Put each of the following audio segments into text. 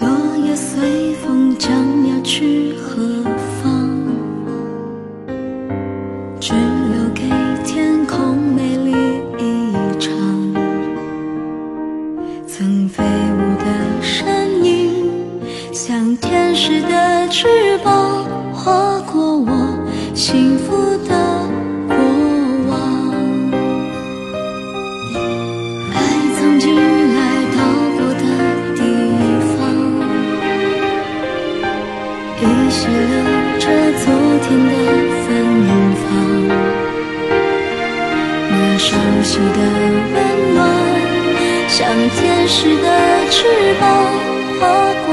落叶随风，将要去何方？只留给天空美丽一场。曾飞舞的身影，像天使的翅膀，划过我幸福的天的芬芳，那熟悉的温暖。像天使的翅膀，划过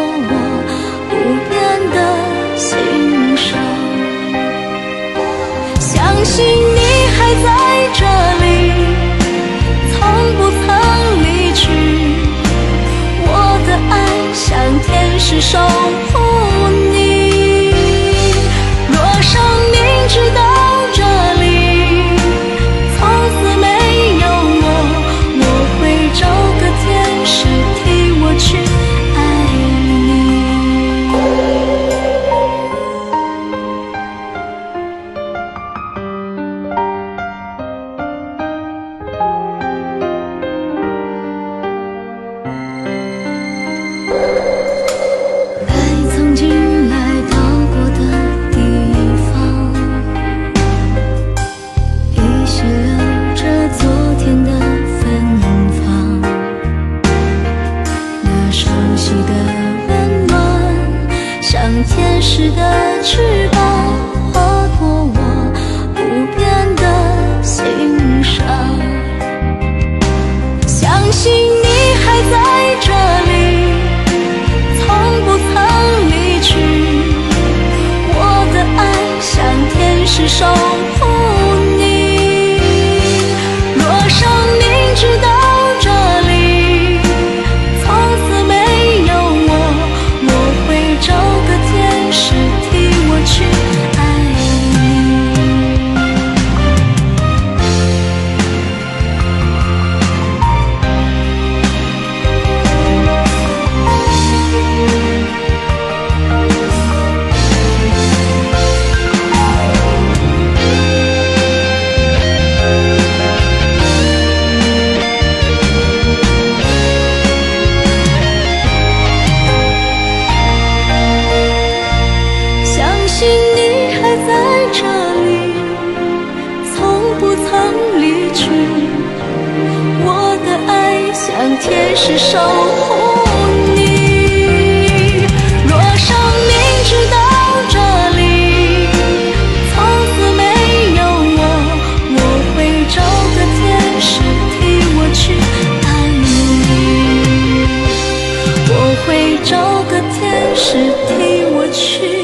你的温暖，像天使的翅膀，去。去我的爱像天使守护你。若生命直到这里，从此没有我，我会找个天使替我去爱你。我会找个天使替我去。